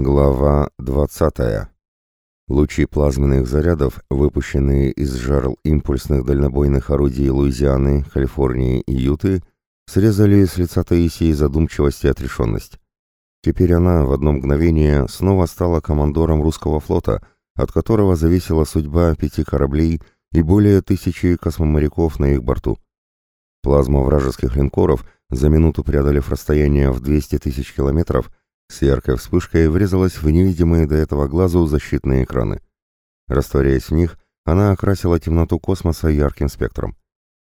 Глава 20. Лучи плазменных зарядов, выпущенные из жарл импульсных дальнобойных орудий Луизианы, Калифорнии и Юты, срезали с лица Таисии задумчивость и отрешенность. Теперь она в одно мгновение снова стала командором русского флота, от которого зависела судьба пяти кораблей и более тысячи космоморяков на их борту. Плазма вражеских линкоров, за минуту преодолев расстояние в 200 тысяч километров, с яркой вспышкой врезалась в невидимые до этого глазу защитные экраны. Растворяясь в них, она окрасила темноту космоса ярким спектром.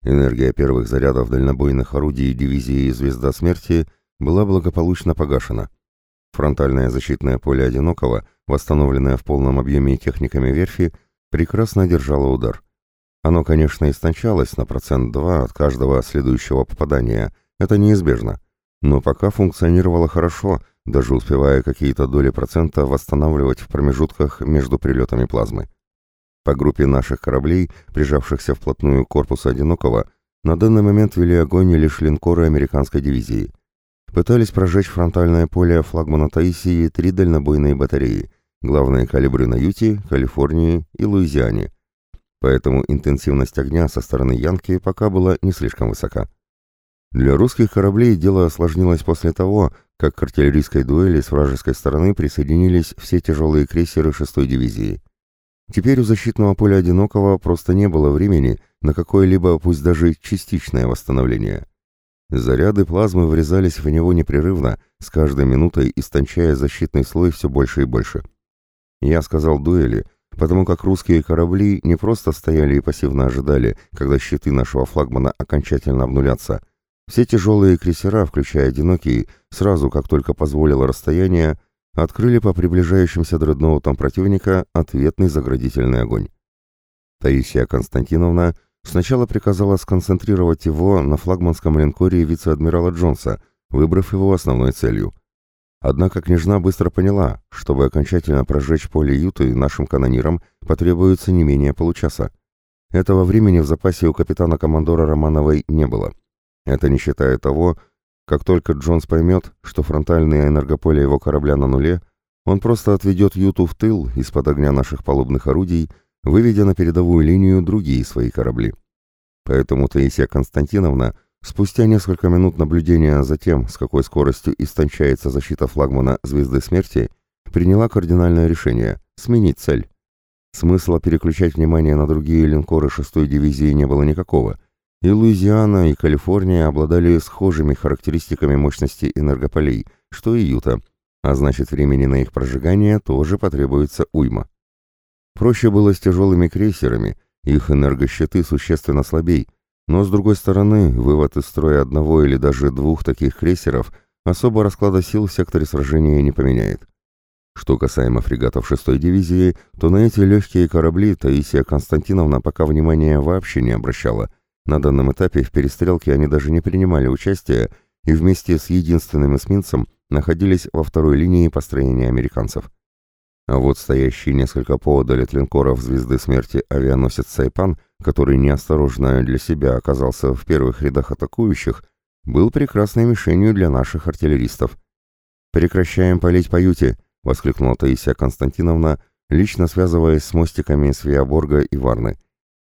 Энергия первых зарядов дальнобойных орудий дивизии «Звезда смерти» была благополучно погашена. Фронтальное защитное поле «Одинокого», восстановленное в полном объеме техниками верфи, прекрасно держало удар. Оно, конечно, истончалось на процент 2 от каждого следующего попадания, это неизбежно, но пока функционировало хорошо – даже успевая какие-то доли процента восстанавливать в промежутках между прилетами плазмы. По группе наших кораблей, прижавшихся вплотную к корпусу «Одинокого», на данный момент вели огонь лишь линкоры американской дивизии. Пытались прожечь фронтальное поле флагмана Таисии три дальнобойные батареи, главные калибры на Юте, Калифорнии и Луизиане. Поэтому интенсивность огня со стороны Янки пока была не слишком высока. Для русских кораблей дело осложнилось после того, как к артиллерийской дуэли с вражеской стороны присоединились все тяжелые крейсеры 6-й дивизии. Теперь у защитного поля «Одинокого» просто не было времени на какое-либо, пусть даже частичное восстановление. Заряды плазмы врезались в него непрерывно, с каждой минутой истончая защитный слой все больше и больше. Я сказал дуэли, потому как русские корабли не просто стояли и пассивно ожидали, когда щиты нашего флагмана окончательно обнулятся, все тяжелые крейсера, включая одинокие, сразу, как только позволило расстояние, открыли по приближающимся дредноутам противника ответный заградительный огонь. Таисия Константиновна сначала приказала сконцентрировать его на флагманском линкоре вице-адмирала Джонса, выбрав его основной целью. Однако княжна быстро поняла, чтобы окончательно прожечь поле Юты нашим канонирам потребуется не менее получаса. Этого времени в запасе у капитана-командора Романовой не было. Это не считая того, как только Джонс поймет, что фронтальное энергополе его корабля на нуле, он просто отведет Юту в тыл из-под огня наших палубных орудий, выведя на передовую линию другие свои корабли. Поэтому Таисия Константиновна, спустя несколько минут наблюдения за тем, с какой скоростью истончается защита флагмана «Звезды смерти», приняла кардинальное решение – сменить цель. Смысла переключать внимание на другие линкоры 6-й дивизии не было никакого – и Луизиана, и Калифорния обладали схожими характеристиками мощности энергополей, что и Юта, а значит времени на их прожигание тоже потребуется уйма. Проще было с тяжелыми крейсерами, их энергощиты существенно слабей, но с другой стороны, вывод из строя одного или даже двух таких крейсеров особо расклада сил в секторе сражения не поменяет. Что касаемо фрегатов 6-й дивизии, то на эти легкие корабли Таисия Константиновна пока внимания вообще не обращала – на данном этапе в перестрелке они даже не принимали участия и вместе с единственным эсминцем находились во второй линии построения американцев. А вот стоящий несколько поодаль от линкоров «Звезды смерти» авианосец «Сайпан», который неосторожно для себя оказался в первых рядах атакующих, был прекрасной мишенью для наших артиллеристов. «Прекращаем палить по юте!» — воскликнула Таисия Константиновна, лично связываясь с мостиками Свиаборга и Варны.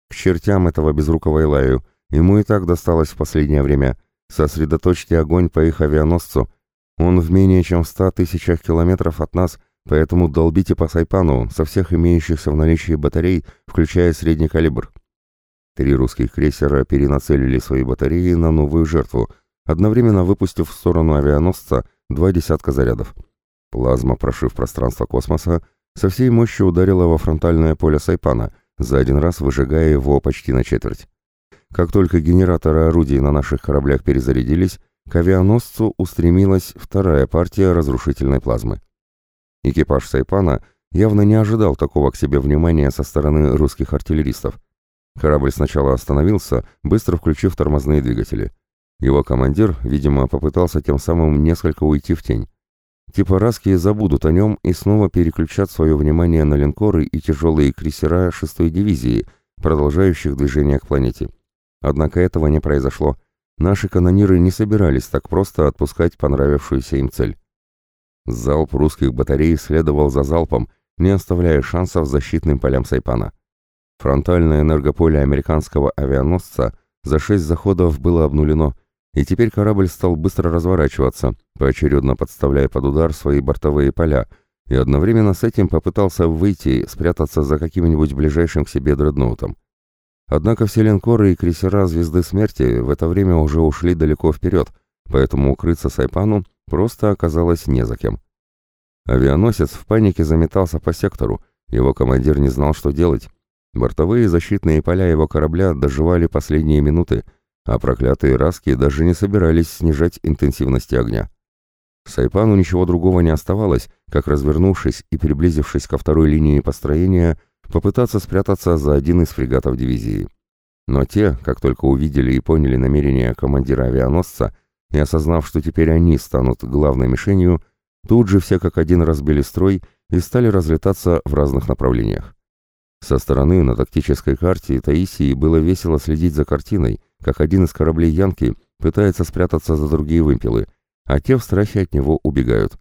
«К чертям этого безрукого Илаю! Ему и так досталось в последнее время. Сосредоточьте огонь по их авианосцу. Он в менее чем в ста тысячах километров от нас, поэтому долбите по Сайпану со всех имеющихся в наличии батарей, включая средний калибр. Три русских крейсера перенацелили свои батареи на новую жертву, одновременно выпустив в сторону авианосца два десятка зарядов. Плазма, прошив пространство космоса, со всей мощью ударила во фронтальное поле Сайпана, за один раз выжигая его почти на четверть. Как только генераторы орудий на наших кораблях перезарядились, к авианосцу устремилась вторая партия разрушительной плазмы. Экипаж Сайпана явно не ожидал такого к себе внимания со стороны русских артиллеристов. Корабль сначала остановился, быстро включив тормозные двигатели. Его командир, видимо, попытался тем самым несколько уйти в тень. Типа русские забудут о нем и снова переключат свое внимание на линкоры и тяжелые крейсера 6-й дивизии, продолжающих движение к планете. Однако этого не произошло. Наши канониры не собирались так просто отпускать понравившуюся им цель. Залп русских батарей следовал за залпом, не оставляя шансов защитным полям Сайпана. Фронтальное энергополе американского авианосца за шесть заходов было обнулено, и теперь корабль стал быстро разворачиваться, поочередно подставляя под удар свои бортовые поля, и одновременно с этим попытался выйти, спрятаться за каким-нибудь ближайшим к себе дредноутом. Однако все линкоры и крейсера «Звезды смерти» в это время уже ушли далеко вперед, поэтому укрыться Сайпану просто оказалось не за кем. Авианосец в панике заметался по сектору, его командир не знал, что делать. Бортовые защитные поля его корабля доживали последние минуты, а проклятые раски даже не собирались снижать интенсивности огня. Сайпану ничего другого не оставалось, как развернувшись и приблизившись ко второй линии построения, попытаться спрятаться за один из фрегатов дивизии. Но те, как только увидели и поняли намерения командира авианосца, и осознав, что теперь они станут главной мишенью, тут же все как один разбили строй и стали разлетаться в разных направлениях. Со стороны на тактической карте Таисии было весело следить за картиной, как один из кораблей Янки пытается спрятаться за другие вымпелы, а те в страхе от него убегают.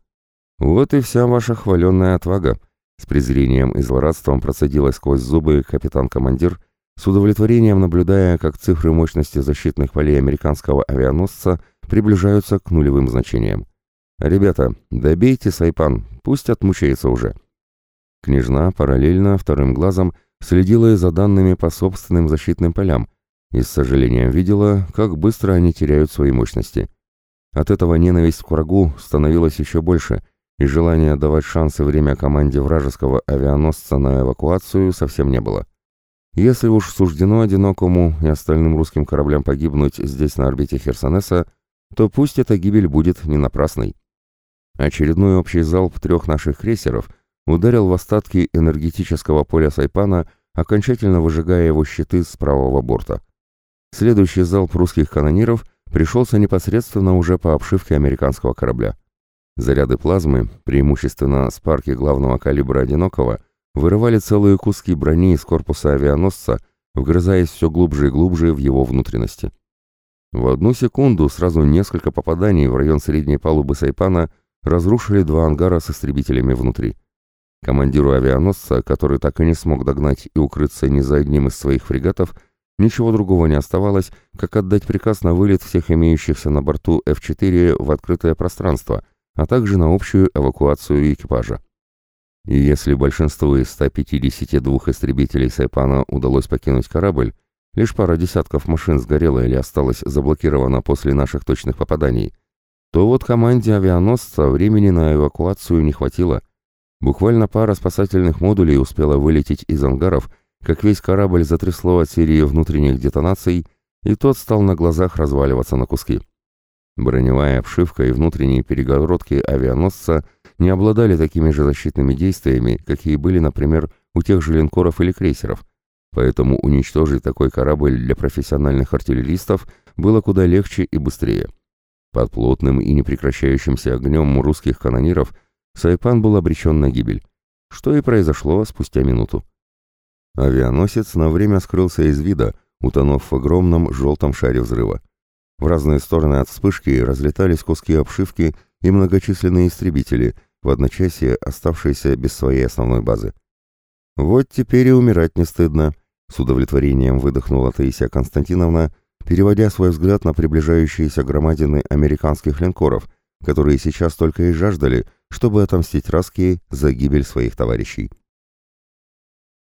Вот и вся ваша хваленная отвага, с презрением и злорадством процедилась сквозь зубы капитан-командир, с удовлетворением наблюдая, как цифры мощности защитных полей американского авианосца приближаются к нулевым значениям. «Ребята, добейте Сайпан, пусть отмучается уже». Княжна параллельно вторым глазом следила за данными по собственным защитным полям и с сожалением видела, как быстро они теряют свои мощности. От этого ненависть к врагу становилась еще больше – и желания давать шансы время команде вражеского авианосца на эвакуацию совсем не было. Если уж суждено одинокому и остальным русским кораблям погибнуть здесь на орбите Херсонеса, то пусть эта гибель будет не напрасной. Очередной общий залп трех наших крейсеров ударил в остатки энергетического поля Сайпана, окончательно выжигая его щиты с правого борта. Следующий залп русских канониров пришелся непосредственно уже по обшивке американского корабля. Заряды плазмы, преимущественно спарки главного калибра «Одинокого», вырывали целые куски брони из корпуса авианосца, вгрызаясь все глубже и глубже в его внутренности. В одну секунду сразу несколько попаданий в район средней палубы Сайпана разрушили два ангара с истребителями внутри. Командиру авианосца, который так и не смог догнать и укрыться ни за одним из своих фрегатов, ничего другого не оставалось, как отдать приказ на вылет всех имеющихся на борту F-4 в открытое пространство – а также на общую эвакуацию экипажа. И если большинству из 152 истребителей Сайпана удалось покинуть корабль, лишь пара десятков машин сгорела или осталась заблокирована после наших точных попаданий, то вот команде авианосца времени на эвакуацию не хватило. Буквально пара спасательных модулей успела вылететь из ангаров, как весь корабль затрясло от серии внутренних детонаций, и тот стал на глазах разваливаться на куски. Броневая обшивка и внутренние перегородки авианосца не обладали такими же защитными действиями, какие были, например, у тех же линкоров или крейсеров, поэтому уничтожить такой корабль для профессиональных артиллеристов было куда легче и быстрее. Под плотным и непрекращающимся огнем русских канониров Сайпан был обречен на гибель, что и произошло спустя минуту. Авианосец на время скрылся из вида, утонув в огромном желтом шаре взрыва. В разные стороны от вспышки разлетались куски обшивки и многочисленные истребители, в одночасье оставшиеся без своей основной базы. «Вот теперь и умирать не стыдно», — с удовлетворением выдохнула Таисия Константиновна, переводя свой взгляд на приближающиеся громадины американских линкоров, которые сейчас только и жаждали, чтобы отомстить Раски за гибель своих товарищей.